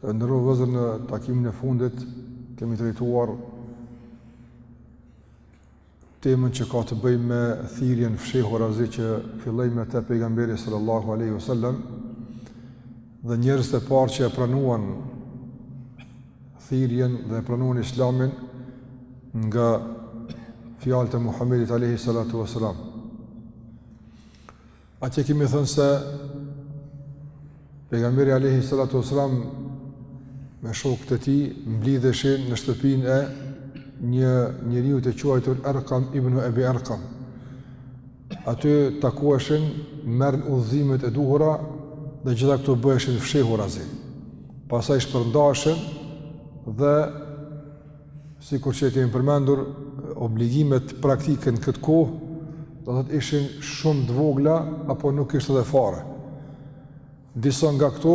Të nderuar vëllezër në takimin e fundit, kemi trajtuar temën që ka të bëjë me thirrjen fshehurazi që filloi me te pejgamberi sallallahu aleyhu sallam dhe njerëzit e parë që e pranuan thirrjen dhe e pranuan islamin nga fjalët e Muhammedit aleyhi sallatu vë sallam. Atje kemi thënë se Pejgamberi Alejhi Salatu Ue Selam me shokët e tij mblidheshin në shtëpinë e një njeriu të quajtur Erkam ibn Ebi Erkam. Aty takoheshin, merrnin udhëzimet e duhura dhe gjitha këto bëheshin fshehurazi. Pastaj shpërndaheshin dhe Sikur që e kemi përmendur, obligimet praktike në këtë kohë do të thotë ishin shumë të vogla apo nuk ishte edhe fare. Disa nga këto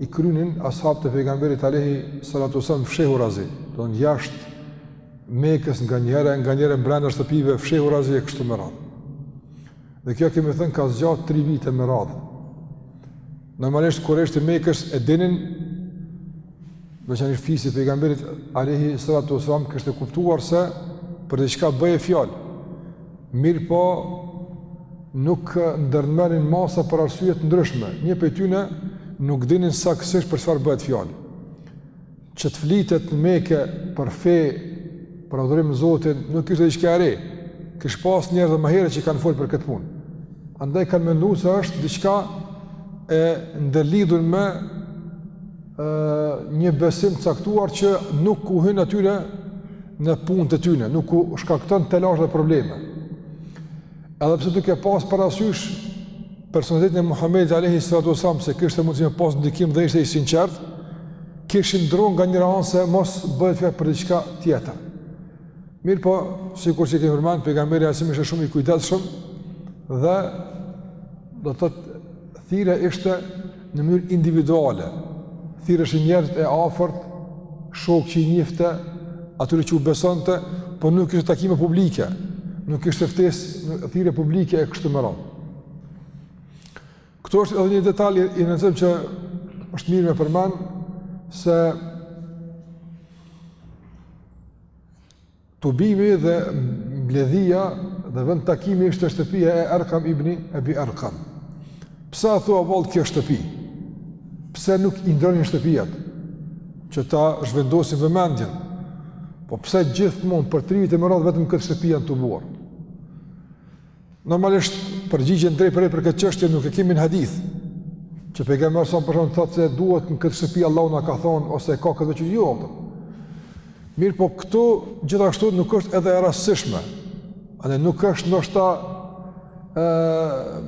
i krynin ashabët e pejgamberit alayhi salatu sallam fshehurazi, do të thotë jashtë Mekës nganjëherë nganjëherë brenda shtëpive fshehurazi e kështu me radhë. Dhe kjo kemi thënë ka zgjatë tri vite me radhë. Normalisht kurejshët e Mekës e dinin veçanërisht fisi i pejgamberit alayhi salatu wasallam kishte kuptuar se për diçka bëhej fjalë. Mirëpo nuk ndërmerrnin masa për arsye të ndryshme. Një prej tyre nuk dinin saktësisht për çfarë bëhet fjalë. Që të flitet në Mekë për fe, për adhurim të Zotit, nuk ishte diçka e re. Kish pas njerëz më herët që kanë folur për këtë punë. Andaj kanë menduar se është diçka e ndërlidhur me një besim të caktuar që nuk u hyn atyre në punët e tyre, nuk u shkakton telashe dhe probleme. Edhe pse duke pas parasysh personalitetin e Muhamedit alayhi salatu wasallam se kishte mundësi me pas ndikim dhe ishte i sinqert, kishin dro nga njëra anë se mos bëhet fjalë për diçka tjetër. Mirëpo, sikur që kemi përmend, pejgamberi asim ishte shumë i kujdesshëm dhe do thotë thirrja ishte në mënyrë individuale, thirreshin njerëzit e afërt, shokë që i njifte, atyre që u besonte, po nuk ishte takime publike, nuk ishte ftesë thirrje publike e kështu me radhë. Këtu është edhe një detalj i rëndësishëm që është mirë me përmend se Tubimi dhe mbledhja dhe vendtakimi ishte shtëpia e Erkam ibn Ebi Erkam. Pse a thua vallë kjo shtëpi? Pse nuk i ndërronin shtëpiat? Që ta zhvendosin vëmendjen. Po pse gjithmonë për tri vite me radhë vetëm në këtë shtëpi janë tubuar? Normalisht përgjigjen drejt për këtë çështje nuk e kemi në hadith. Që pejgamberi alejhi selam thotë se duhet në këtë shtëpi Allahu na ka thonë ose ka këtë që jo. Mirëpo këtu gjithashtu nuk është edhe e rastësishme. A ne nuk është ndoshta ë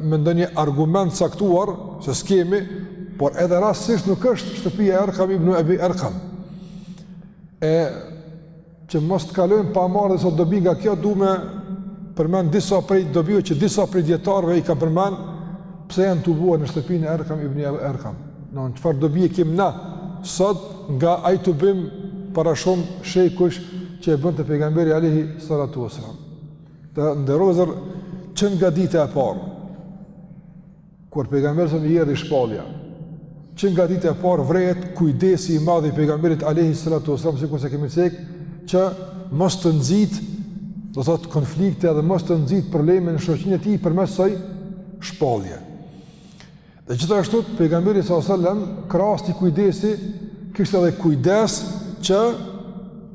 me ndonjë argument të caktuar se s'kemi, por edhe rastësisht nuk është shtëpia e Erkam ibn Ebi Erkam. E Që mos të kalojmë pa marrë edhe sot dobi nga kjo, du me përmend disa prej dobive që disa prej dijetarëve i kanë përmend, pse janë tubuar në shtëpinë e Erkam ibn Ebi Erkam. Në në çfarë dobie kemi na, sot nga ai tubim para shumë shekujsh që e bënte pejgamberi alejhi salatu wasallam. Të nderuar vëllezër, që nga dita e parë, Kur pejgamberit selam i erdhi shpallja, që nga dita e parë vërehet kujdesi i madh i pejgamberit alejhi salatu wasallam sikurse kemi cekë që mos të nxitë do thotë konflikte edhe mos të nxitë probleme në shoqërinë e tij përmes asaj shpallje. Dhe gjithashtu pejgamberi sallallahu alajhi wasallam krahas atij kujdesi kishte edhe kujdes që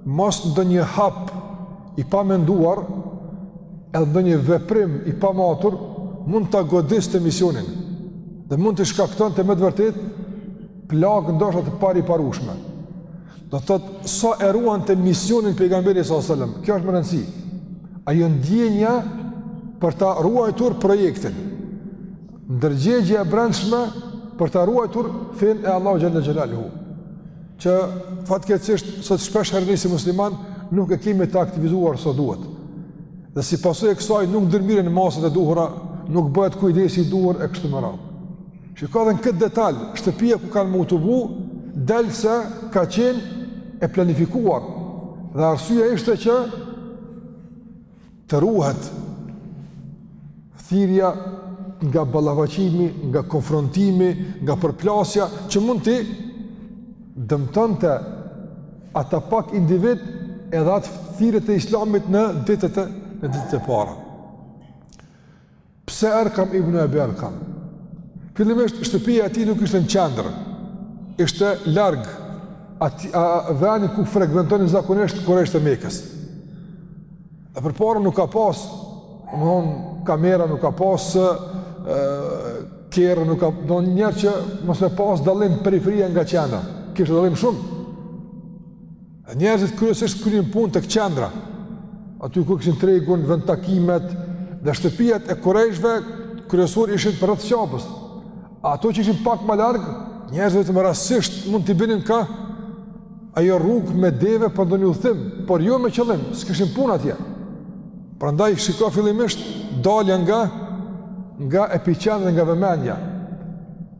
Mos ndonjë hap i pamenduar edhe ndonjë veprim i pamatur mund ta godiste misionin dhe mund t'i shkaktonte me të vërtetë plagë ndoshta të pariparueshme. Do thotë sa e ruante misionin pejgamberi s.a.s. Kjo është me rëndësi. Ajo ndjenja për ta ruajtur projektin. Ndërgjegja e brendshme për ta ruajtur fenë e Allahut xhelle xhelaluhu. Që fatkeqësisht sot shpesh herë ne si muslimanë nuk e kemi të aktivizuar sa duhet. Dhe si pasojë e kësaj nuk ndërmerren masat e duhura, nuk bëhet kujdesi i duhur e kështu me radhë. Shiko edhe në këtë detaj, shtëpia ku kanë m'u tubu, del se ka qenë e planifikuar. Dhe arsyeja ishte që Të ruhet thirrja nga ballafaqimi, nga konfrontimi, nga përplasja që mund t'i dëmtonte ata pak individë edhe atë thirrje të islamit në ditët e në ditët e para. Pse Erkam ibn Ebi Erkam? Fillimisht, shtëpia e tij nuk ishte në qendër, ishte larg atij veni ku frekventonin zakonisht kurejshët e Mekës. Dhe përpara nuk ka pas, me thonë, kamera nuk ka pas, kerre nuk ka, domethënë që mos me pas dallim periferia nga qendra, kishte dallim shumë. Njerëzit kryesisht kryenin punë tek qendra, aty ku kishin tregun, vendtakimet dhe shtëpiat e kurejshëve kryesorë ishin përreth Qabes. Ato që ishin pak më larg, njerëzit vetëm rastësisht mund t'i binin ka ajo rrugë me deve për ndonjë udhëtim, por jo me qëllim, s'kishin punë atje. Prandaj shiko fillimisht dalja nga nga epiqendra nga vëmendja.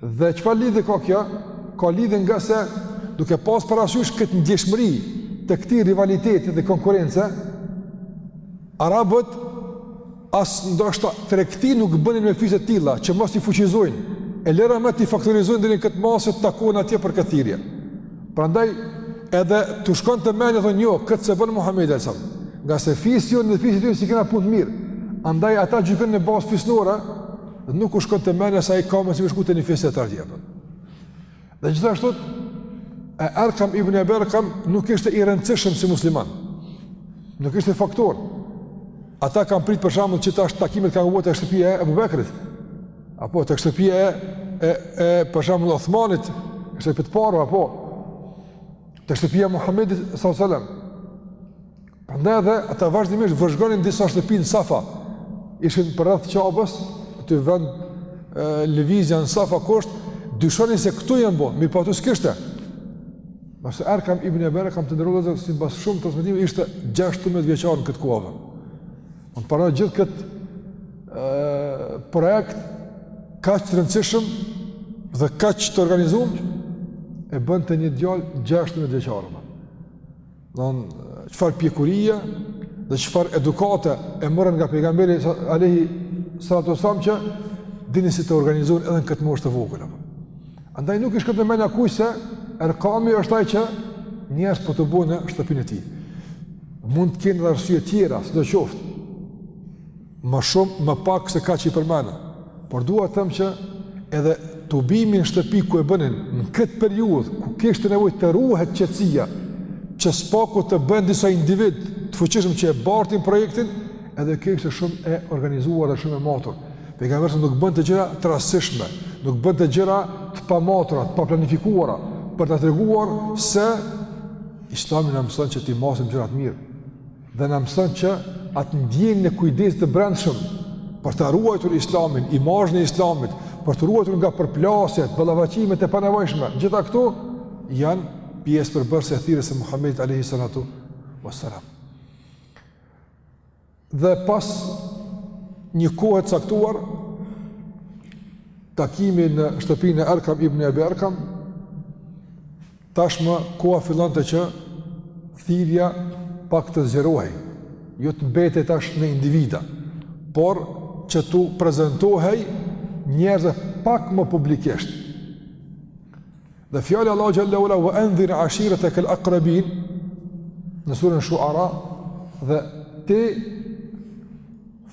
Dhe çfarë lidhje ka kjo? Ka lidhje ngase duke pas parasysh këtë ndjeshmëri të këtij rivaliteti dhe konkurrence, arabët as ndoshta tregti nuk bënin me fise të tilla që mos t'i fuqizojnë. E lëre më t'i faktorizojnë deri në këtë masë të takohen atje për këtë thirrje. Prandaj edhe s'u shkon te mendja thonë jo, këtë s'e bën Muhamedi a.s. Ngase fisi jonë fisi tij s'i kena punët mirë. Andaj ata gjykojnë në bazë fisnore, Dhe nuk u shkon te mena se ai ka me shku te një fis i tillë. Dhe gjithashtu, e Erkam ibn Ebi Erkam nuk ishte i rëndësishëm si musliman. Nuk ishte faktor. Ata kanë prit për shembull që tash takimet kanë u bo te shtëpia e Ebu Bekrit. Apo te shtëpia e, e, e për shembull Othmanit, shtëpitë e parë, apo te shtëpia e Muhammedit s.a.s. Prandaj edhe ata vazhdimisht vëzhgonin disa shtëpi në Safa. Ishin përreth Qabes, aty vend lëvizja në Safa kusht, dyshonin se këtu janë bo, mi pa po aty s'kishte. Ngase Erkam ibn Ebi Erkam të nderuar sipas shumë transmetimeve ishte 16 vjeçar në këtë kohë. E pra gjithë këtë e, projekt kaq të rëndësishëm dhe kaq të organizum e bënte një djalë 16 vjeçar. Domethënë çfarë pjekurie dhe çfarë edukate e morën nga pejgamberi alayhi salatu wasallam që dinin si të organizohen edhe në këtë moshë të vogël apo. Andaj nuk i shkon te mena kujt se Erkami është ai që njerëz po tubon në shtëpinë e tij. Mund të kenë edhe arsye të tjera, sidoqoftë. Më shumë, më pak se kaq i përmena. Por dua të them që edhe tubimi në shtëpi ku e bënin në këtë periudhë ku kishte nevojë të ruhet qetësia, që së paku të bëhen disa individë të fuqishëm që e bartin projektin, edhe kjo ishte shumë e organizuar dhe shumë e matur. Pejgamberi nuk bënte gjëra të rastësishme, nuk bënte gjëra të pamatura, të paplanifikuara për të treguar se Islami na mëson që t'i masim gjërat mirë. dhe na mëson që atë ndjenjë e kujdes të brendshëm për ta ruajtur islamin, imazhin e islamit, për të ruajtur nga përplasjet, ballafaqimet e panevojshme, gjitha këto janë pjesë përbërëse e thirrjes së Muhamedit alayhi salatu wassalam. Dhe pas një kohe të caktuar takimi në shtëpinë e Arkam ibn Abi Arkam Tashmë koha fillonte që thirrja pak të zgjerohej, jo të mbetej tash me individa, por që t'u prezantohej njerëzve pak më publikisht. Dhe fjala e Allahut xhelle ue ala ue endhir ashireteke el akrabin në surën Shuara dhe ti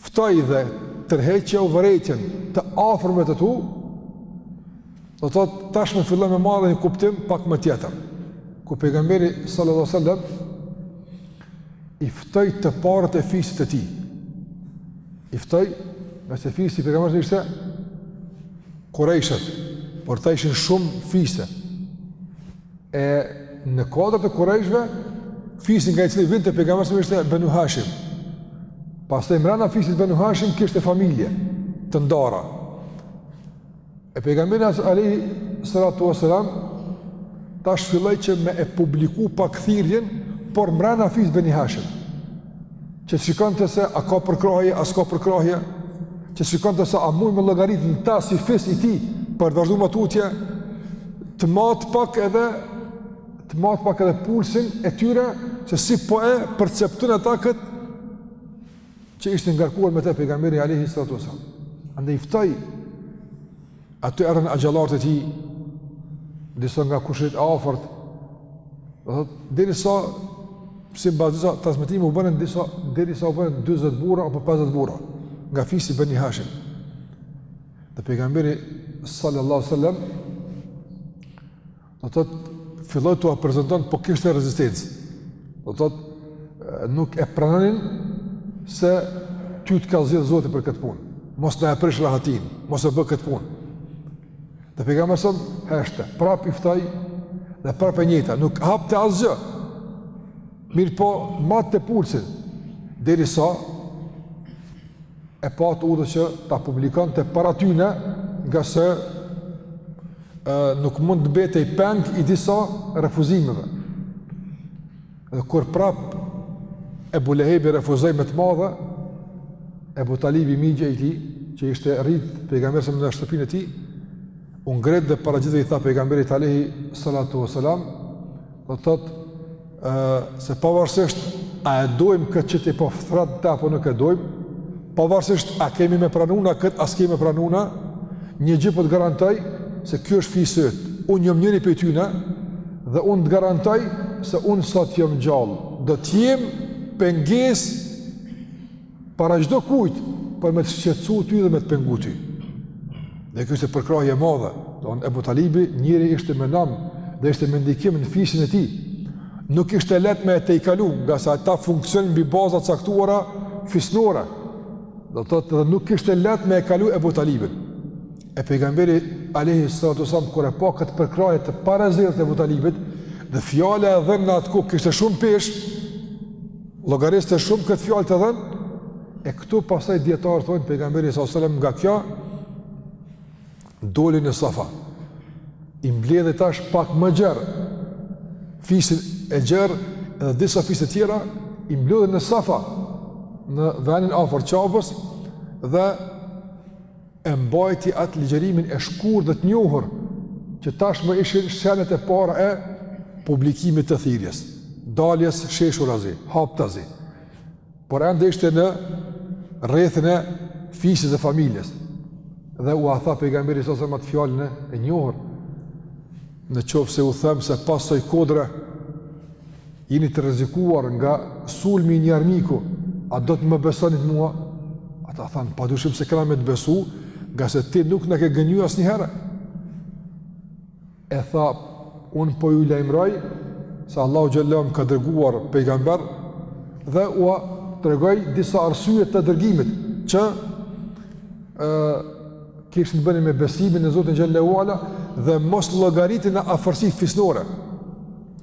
ftoji dhe tërhiqjau vërejtjen të afërmve të tu, Do të thotë tashmë fillon me marrë një kuptim pak më tjetër. Ku pejgamberi sallallahu alajhi wasallam i ftoi të parët e fisit të tij. I ftoi, meqë fisi i pejgamberit ishte Kurejshët, por ata ishin shumë fise. E në kuadër të Kurejshëve fisi nga i cili vinte pejgamberi ishte Benu Hashim. Pastaj mbrana fisit Benu Hashim kishte familje të ndara. E pejgamberi alejhi salatu wasalam tash filloi që me e publiku pak thirrjen, por mbrana fisit Beni Hashim. Që të shikonte se a ka përkrahje, a s'ka përkrahje, që të shikonte se a mund me llogarit në ta si fis i tij për të vazhdu më tutje, të matë pak edhe të matë pak edhe pulsin e tyre se si po e perceptojnë ata këtë që ishte ngarkuar me të pejgamberi alayhi salatu wasallam. Andaj i ftoi ata, erdhën axhallarët e tij disa nga kushërinjtë e afërt. Do thotë derisa simbas disa transmetimeve u bënë disa derisa u bënë 40 burra apo 50 burra nga fisi Beni Hashim. Dhe pejgamberi sallallahu alaihi wasallam Do të thotë filloi t'ua prezantonte po kishte rezistencë. Do të thotë nuk e pranonin se ty të ka zgjedhë Zoti për këtë punë. Mos na e prish rahatin, mos e bë këtë punë. Dhe pejgamberi sa heshte, prap i ftoi dhe prap e njëjta, nuk hapte asgjë. Mirëpo matte pulsin derisa e pa të udhës që ta publikonte para tyne ngase ë nuk mund të mbetej peng i disa refuzimeve. Dhe kur prap Ebu Lehebi refuzoi me të madhe, Ebu Talibi, mixha i tij, që ishte rrit pejgamberi sëm në shtëpinë e tij, u ngrit dhe para gjithëve i tha pejgamberit Alejhi Salatu Veselam, do të thotë, se pavarësisht a e dojmë këtë që ti po thërret te apo nuk e dojmë, pavarësisht a kemi me pranu na këtë, a s'kemi me pranu na, një gjë po të garantoj se ky është fisi yt, unë jom njëri prej tyne dhe unë të garantoj se unë sa t'jom gjallë, do t'jem pengesë Para çdo kujt për me të shqetësu ty dhe me të pengu ty. Dhe kjo ishte përkrahje e madhe. Domethënë Ebu Talibi njeri ishte me nam dhe ishte me ndikim në fisin e tij. Nuk ishte lehtë me e tejkalu, ngase ata funksiononin mbi baza të caktuara fisnore. Do të thotë dhe nuk ishte lehtë me e kalu Ebu Talibin. E pejgamberi alejhi salatu wasallam kur e pa këtë përkrahje të parezervë të Ebu Talibit dhe fjala e dhënë në atë kohë kishte shumë peshë, llogariste shumë këtë fjalë të dhënë. E këtu pastaj dijetarët thonë pejgamberi sallallahu alajhi wasallam nga kjo doli në Safa. I mbledhi tash pak më gjerë fisin e gjerë dhe disa fise të tjera i mbledhi në Safa në vendin afër Qabes dhe e mbajti atë ligjërimin e shkurtë dhe të njohur, që tashmë ishin shenjat e para e publikimit të thirrjes, daljes sheshurazi, haptazi. Por ende ishte në rrethin e fisit dhe familjes. Dhe ua tha pejgamberi sallallahu alajhi wasallam atë fjalën e njohur, në qoftë se u them se pas asaj kodre, Jeni të rrezikuar nga sulmi i një armiku, a do të më besoni mua? Ata thanë, pa dyshim se kena me të besu, ngase ti nuk na ke gënjy asnjëherë. E tha, unë po ju lajmëroj, se Allahu xhele më ka dërguar pejgamber, dhe ua tregoi disa arsye të dërgimit, që kishin të bëjnë me besimin në Zotin xhele ve ala, dhe mosllogaritjen në afërsi fisnore.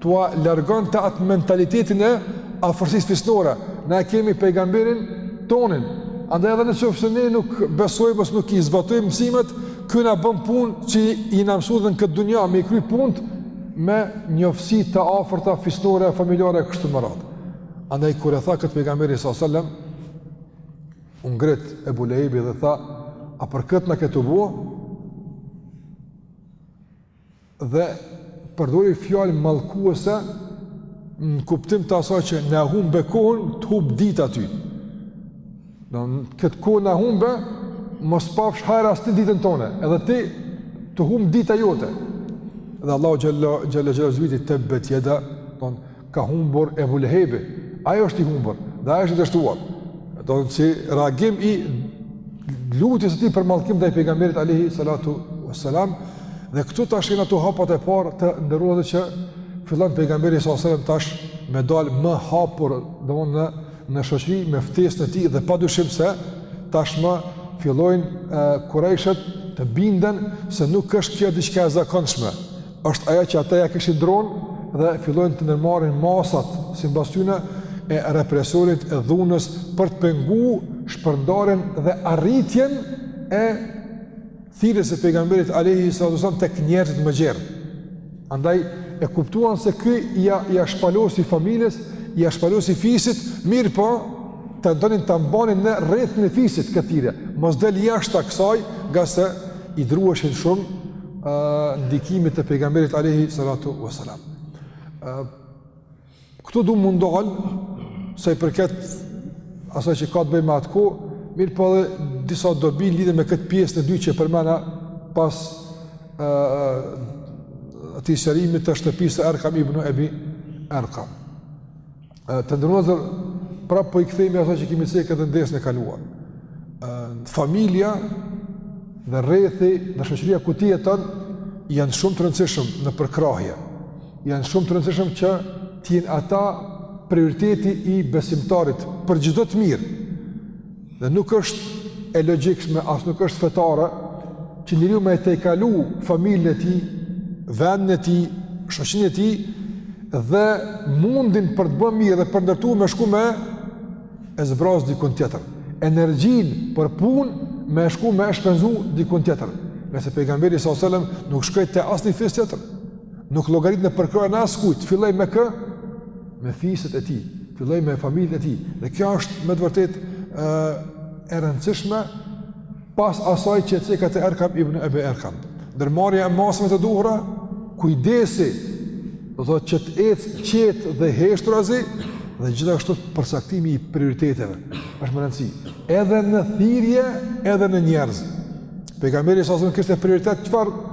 t'ua largonte atë mentalitetin e afërsisë fisnore. Na e kemi pejgamberin tonin. Andaj edhe në qoftë se ne nuk besojmë ose nuk i zbatojmë mësimet, ky na bën punë, që janë mësu dhe në këtë dunja me i kry punët me njoftësi të afërta fisnore e familjare e kështu me radhë. Andaj kur e tha këtë pejgamberi sallallahu alajhi wasallam, u ngrit Ebu Lehebi dhe tha, a për këtë na ke tubu? dhe përdori fjalë mallkuese në kuptim të asaj që na humbe kohën të humbtë dita ty. Domethënë këtë kohë na humbe, mos pafsh hajr as ti ditën tonë, edhe ty të humbtë dita jote. Dhe Allahu xhele xhelaluhu zbriti Tebbet jeda, do Ka humbur Ebu Lehebi, ai është i humbur, dhe ai është i dështuar. Domethënë si reagim i lutjes së tij për mallkim ndaj pejgamberit Alehi Salatu Veselam, dhe këtu tash janë ato hapat e parë të nderuar, që fillon pejgamberi sallallahu alajhi wasallam tash me dalë më hapur domethënë në shoqëri me ftesën e tij dhe pa dyshim se tashmë fillojnë kurejshët të binden se nuk është kjo diçka e zakonshme, Është ajo që ata ia kishin dronë dhe fillojnë të ndërmarrin masat simbas tyne e represorit e dhunës për të pengu shpërndarjen dhe arritjen e thirrjes së pejgamberit alejhi salatu ve selam tek njerëzit më gjerë. Andaj e kuptuan se ky ia, ia shpalosi familjes, ia shpalosi fisit, mirëpo tentonin ta mbanin në rrethin e fisit këtë thirrje, mos del jashta kësaj, ngase i drueshin shumë, ndikimit të pejgamberit alejhi salatu ve selam. Këtu du m'u ndal sa i përket asaj që ka të bëjë me atë kohë, mirëpo edhe disa dobi lidhen me këtë pjesën e dytë që përmena pas atij sqarimit të shtëpisë së Erkam ibn Ebi Erkam. Të nderuar vëllezër, prapë po i kthehemi asaj që kemi cek edhe në pjesën e kaluar. Familja dhe rrethi dhe shoqëria ku ti jeton janë shumë të rëndësishëm në përkrahje. Janë shumë të rëndësishëm që të jenë ata prioriteti i besimtarit për çdo të mirë. Dhe nuk është e logjikshme, as nuk është fetare që njeriu me e tejkalu familjen e tij, vendin e tij, shoqërinë e tij dhe mundin për të bërë mirë dhe për të ndërtuar me shku me e zbraz dikun tjetër. Energjinë për punë me shku me e shpenzu dikun tjetër. Nëse pejgamberi sa selam nuk shkoi te asnjë fis tjetër, nuk llogarit në përkrahjen e askujt, filloi me kë? me fiset e tij, filloi me familjen e tij. Dhe kjo është me të vërtetë e rëndësishme pas asaj që ceka te Erkam ibn Ebi Erkam. Ndërmarrja e masave të duhura, kujdesi do thotë që të ecë qetë dhe heshturazi dhe gjithashtu përcaktimi i prioriteteve. Është me rëndësi edhe në thirrje, edhe në njerëz. Pejgamberi sa selam kishte prioritet çfarë?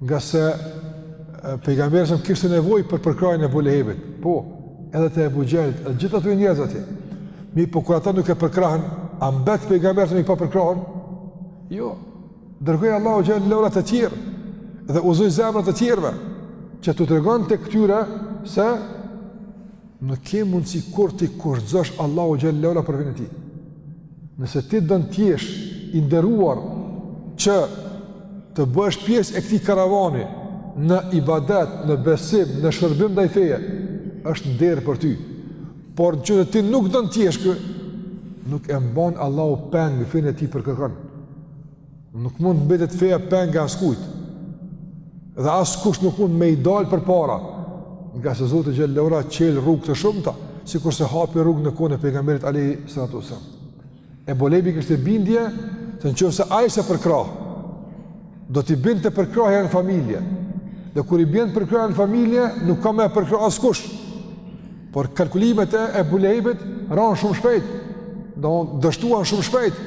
Ngase pejgamberi sa kishte nevojë për përkrahjen e Ebu Lehebit. Po, edhe të Ebu Xhehlit, edhe gjithë ato njerëz atje. Mirëpo kur ata nuk e përkrahën, a mbet pejgamberi sa i papërkrahur? Jo. Dërgoi Allahu xhele ve ala të tjerë dhe udhëzoi zemrat e të tjerëve që t'u tregon te këtyre se Nuk ke mundësi kurrë ta kushtëzosh Allahun xhele ve ala për fenë e tij. Nëse ti don të jesh i nderuar që të bëhesh pjesë e këtij karavani në ibadet, në besim, në shërbim ndaj kësaj feje, është nder për ty. Por në qoftë se ti nuk don të jesh ky, nuk e mban Allahu peng fenë e tij për kërkën. Nuk mund të mbetet feja peng askujt. Dhe askush nuk mund me i dalë përpara. Ngase Zoti xhel-le ue ala çel rrugë të shumta, sikurse hapi rrugë në kohën e pejgamberit alejhi salatu ue selam. Ebu Lehebi kishte bindje, të në qoftë se ai s'e përkrah, do t'i binte përkrahja në familje. Dhe kur i bjen përkrahja në familje, nuk ka me e përkrah askush. Por kalkulimet e Ebu Lehebit ranë shumë shpejt, domethënë dështuan shumë shpejt,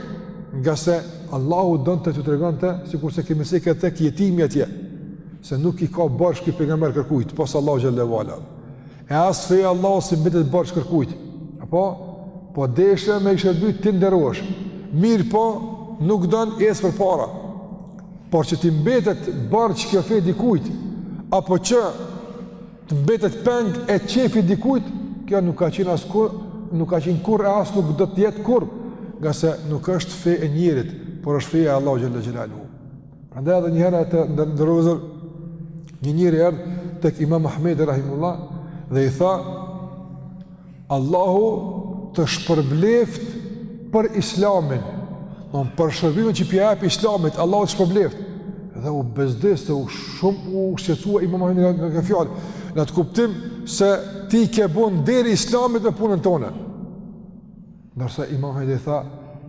ngase Allahu donte t'u tregonte, sikurse kemi cekë tek jetimi atje, se nuk i ka borxh ky pejgamber kërkujt, pos Allahut xhel-le ue ala. E as feja e Allahut s'i mbetet borxh kërkujt, apo? Po deshe me i shërby ti nderohesh, mirëpo nuk don ec përpara, por që t'i mbetet borxh kjo fe dikujt, apo që të mbetet peng e qejfi dikujt, kjo nuk ka qenë kurrë, nuk ka qenë kurrë e as nuk do të jetë kurrë, ngase nuk është fe e njerit, por është feja e Allahut xhel-le xhelaluhu. Prandaj edhe një herë të nderuar vëllezër një njeri erdh tek Imam Ahmedi rahimehullah dhe i tha Allahu të shpërbleft për islamin, domethënë për shërbimin që po ia jep islamit, Allahu të shpërbleft, dhe u bezdis dhe u shumë u shqetsua imam Ahmed nga, nga kjo fjalë, në atë kuptim se ti i ke bon nder islamit me punën tane. Ndërsa imam Ahmed i tha,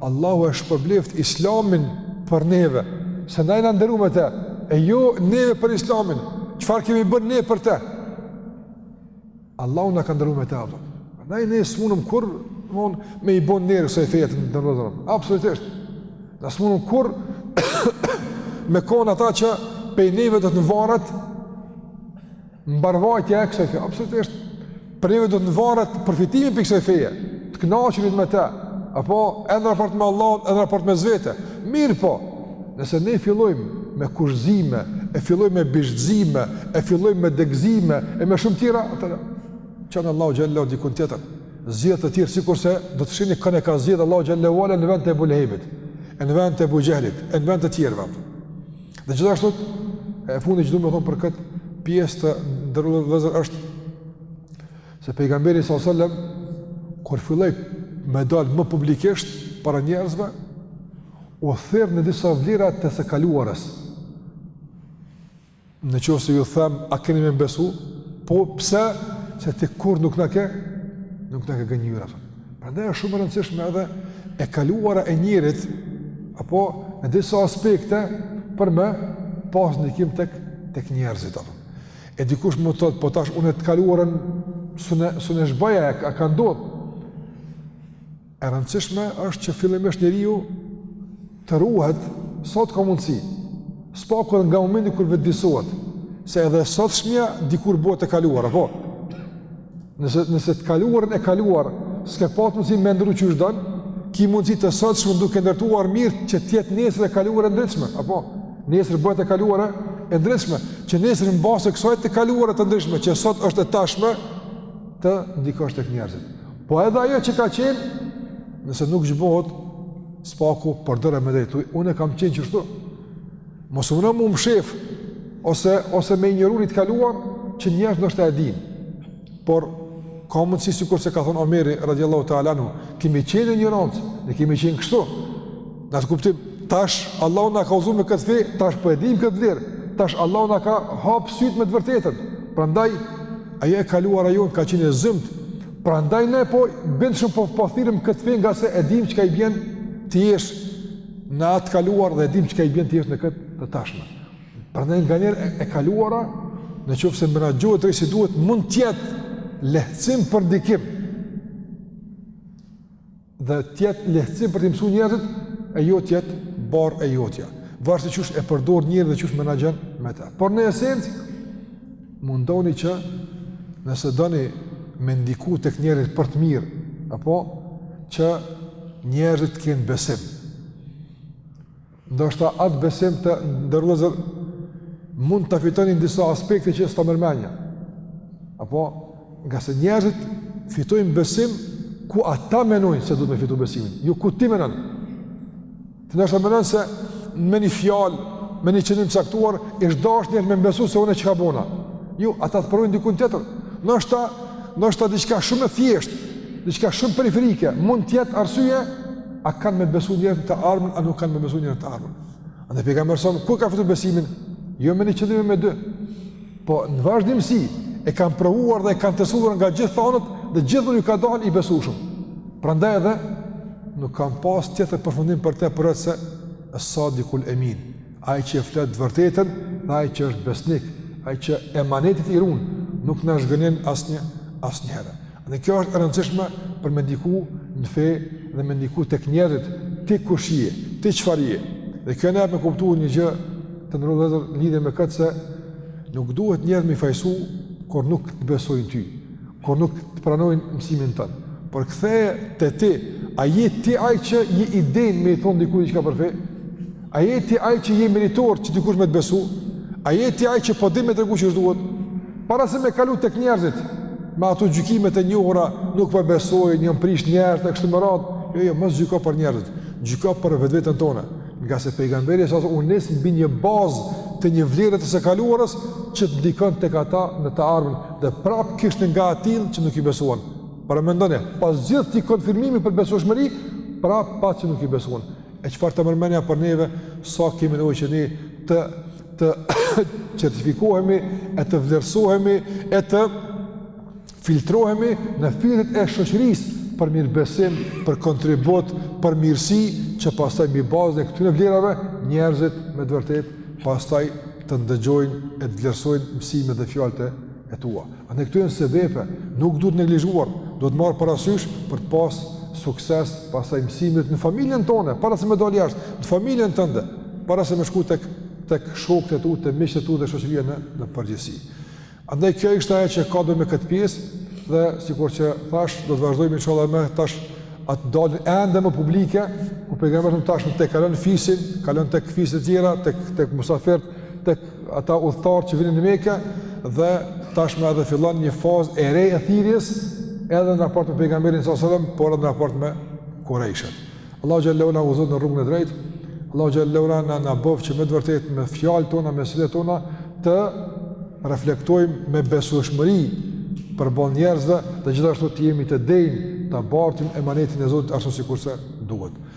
Allahu e shpërbleft islamin për neve, se na jena nderu me te, e jo neve për islamin, çfarë kemi bo ne për te? Allahu na ka nderu me te. Prandaj ne s'munëm kurrë, domethon me i bon ner kësaj feje të nderuar. Absolutisht. Na s'munëm kurrë me kon ata që pej neve do të varet mbarvajtja e kësaj feje. Absolutisht. Pej neve do të varet përfitimi pi kësaj feje. Të kënaqurit me te. Apo edhe n'raport me Allahun, edhe n'raport me vete. Mirëpo. Nëse ne fillojmë me kushtëzime, e fillojmë me bishtëzime, e fillojmë me degëzime, e me shumë tjera, atëherë, çon Allahu xhel-le ue ala dikun tjetër, zgjedh të tjerë, sikurse do të shihni kën e ka zgjedh Allahu xhel-le ue ala në vend të Ebu Lehebit, e në vend të Ebu Xhehlit, e në vend të të tjerëve. Dhe gjithashtu, e fundi që du me thonë për këtë pjesë të nderuar vëllezër është, se pejgamberi s.a.s. kur filloi me dalë më publikisht para njerëzve, u thirr në disa vlera të së kaluarës. Në qoftë se ju them, a keni me m'besu? Po pse? Se ti kurrë nuk na ke, nuk na ke gënjyer, apo. Prandaj është shumë e rëndësishme edhe e kaluara e njerit apo në disa aspekte për me pas ndikim tek tek njerëzit apo. E dikush mund thotë, po tash unë të kaluarën s'un s'un e zhbaj, ajo ka ndodhur. E rëndësishme është që fillimisht njeriu të ruhet sa të ka mundësi. S'paku nga momenti kur vetëdijësohet, se edhe sotshmja dikur bëhet e kaluar, apo? Nëse, nëse të kaluarën e kaluar, s'ke patë mundësi me ndru qysh don, ki mundësi të sotshmen duke ndërtuar mirë që të jetë nesër e kaluar e ndritshme, apo? Nesër bëhet e kaluar e ndritshme, që nesër në bazë të kësaj të kaluare të ndritshme, që sot është e tashme, të ndikosh tek njerëzit. Po edhe ajo që ka qenë, nëse nuk zhbohet, s'paku përdore me drejtu, unë kam qenë qështu, mos u mundo me mshef, ose, ose me injoru një të kaluar, që njerëzit ndoshta e dinë, por ka mundësi sikurse ka thonë Omeri, radiallahu ta'ala anhu, kemi qenë në injorancë, ne kemi qenë kështu, Në atë kuptim, tash Allahu na ka udhëzu me këtë fe, tash po e dimë këtë vlerë, tash Allahu na ka hapë sytë me të vërtetën. Prandaj, ajo e kaluara jonë ka qenë e zymtë, prandaj ne po bindshëm po po thirrim në këtë fe ngase e dimë çka i bjen të jesh në atë të kaluar dhe e dimë çka i bjen të jesh në këtë të tashme. Prandaj nganjëherë e kaluara, në qoftë se menaxhohet drejt si duhet, mund të jetë lehtësim për ndikim, dhe të jetë lehtësim për t'i mësuar njerëzit e jo të jetë barrë e jotja. Varësisht qysh e përdor njeri dhe qysh menaxhon me të. Por në esencë mundoni që nëse doni me ndiku tek njerëzit për të mirë, apo që njerëzit të kenë besim. Ndoshta atë besim të nderuar vëllezër mund ta fitoni në disa aspekte që s'ta merr menja. Apo, ngase njerëzit fitojnë besim ku ata menojnë se duhet me fitu besimin. Jo, jo ku ti menon. Ti ndoshta menon se me një fjalë, me një qëndrim të caktuar, ish dasht njerëzit me m'besu se unë çka bona. Jo, jo, ata të provojnë dikun tjetër. Ndoshta, ndoshta diçka shumë e thjeshtë, diçka shumë periferike, mund të jetë arsye A kanë me besu njerëzit në të ardhmen, a nuk kanë me besu njerëzit në të ardhmen. Andaj Pejgamberi alejhi selam, kur ka fitu besimin? Jo me një qëndrim e me dy. Po në vazhdimësi, e kanë provuar dhe e kanë testuar nga gjitha anët, dhe gjithmonë ka dalë i besueshëm. Prandaj edhe, nuk kanë pas tjetër përfundim për te përveç se es-sadikul emin. Ai që e flet të vërtetën, dhe ai që është besnik, ai që emanetet i run, nuk na zhgënjen asnjë, asnjëherë. Dhe kjo është e rëndësishme për me ndiku në fe dhe me ndiku tek njerëzit ti kush je, ti çfarë je. Dhe kjo na jep me kuptu një gjë të nderuar vëllezër lidhur me këtë se nuk duhet njerëzit me i fajsu kur nuk të besojnë ty, kur nuk të pranojnë mësimin tënd. Por kthe te ti, a je ti ai që je i denjë me i thonë dikujt diçka për fe? A je ti ai që je meritor që dikush me të besu? A je ti ai që po di me tregu që duhet? Para se me kalu tek njerëzit, me ato gjykimet e njohura, nuk po besoj, janë prish njerëzit e kështu me radhë. Jo, jo, mos gjyko për njerëzit, gjyko për vetveten tënde. Ngase pejgamberi u nis mbi një bazë të një vlere të së kaluarës që të ndikon tek ata në të ardhmen dhe prapë kishte nga atillë që nuk i besuan. Paramendoni, pas gjithë atij konfirmimi për besueshmëri, prapë pas që nuk i besuan. E çfarë të marrim ne për neve, sa kemi nevojë që ne të, të certifikohemi, e të vlerësohemi, e të filtrohemi në filtrat e shoqërisë për mirëbesim, për kontribut, për mirësi, që pastaj mbi bazën e këtyre vlerave, njerëzit me të vërtetë, pastaj të ndëgjojnë e të vlerësojnë mësimet dhe fjalët e e tua. Andaj këto janë sebepe, nuk duhet neglizhuar, duhet marrë parasysh për të pas sukses pastaj mësimet në familjen tënde, para se me dalë jashtë, në familjen tënde, para se me shku tek tek shokët e tu, te miqtë e tu dhe shoqëria në në përgjithësi. Andaj kjo ishte ajo që ka të bëjë me këtë pjesë dhe sikurqë thashë do të vazhdojmë inshallah me tash atë daljen ende më publike ku pejgamberi tash e kalon fisin, kalon tek fiset e tjera, tek tek musafirët, tek ata udhëtarë që vinin në Mekë dhe tashmë edhe fillon një fazë e re e thirrjes edhe në raport me pejgamberin salallahu alejhi ve selem, por edhe në raport me Kurejshët. Allahu xheleshanuhu na udhëzoftë në rrugën e drejtë. Allahu xheleshanuhu na na bëftë që me të vërtetë me fjalët tona, me sjelljet tona të reflektojmë me besueshmëri përballë njerëzve dhe gjithashtu të jemi të denjë ta bartim emanetin e Zotit ashtu sikurse duhet.